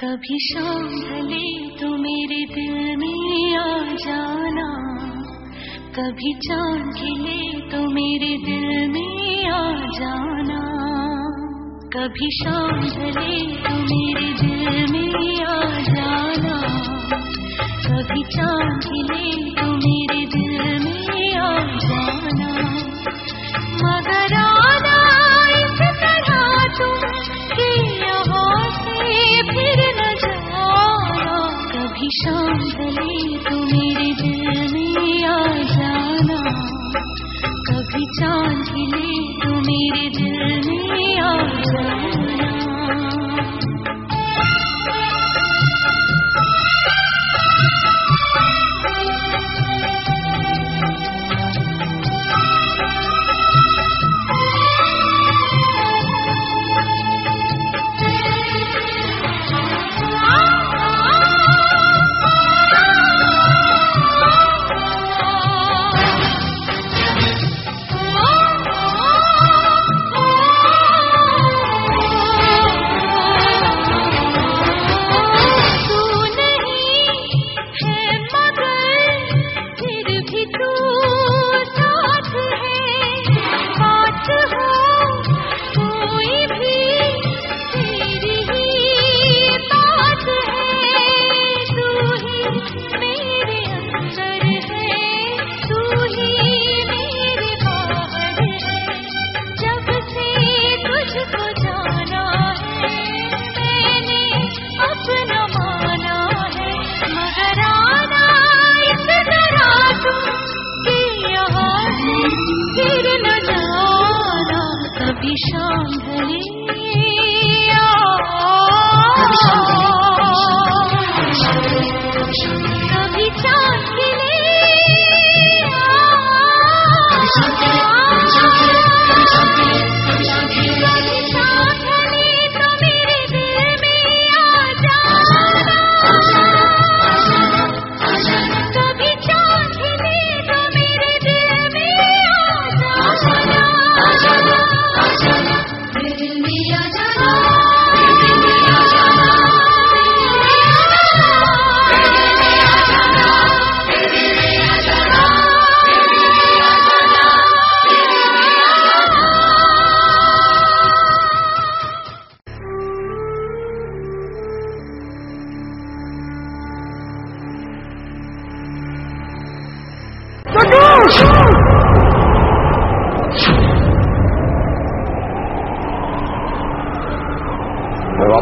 कभी शाम ढले तो मेरे दिल में आ जाना। कभी चाँद खिले तो मेरे दिल में आ जाना। कभी शाम ढले तो मेरे दिल तो चाँद खिले तू मेरे दिल 上的你哟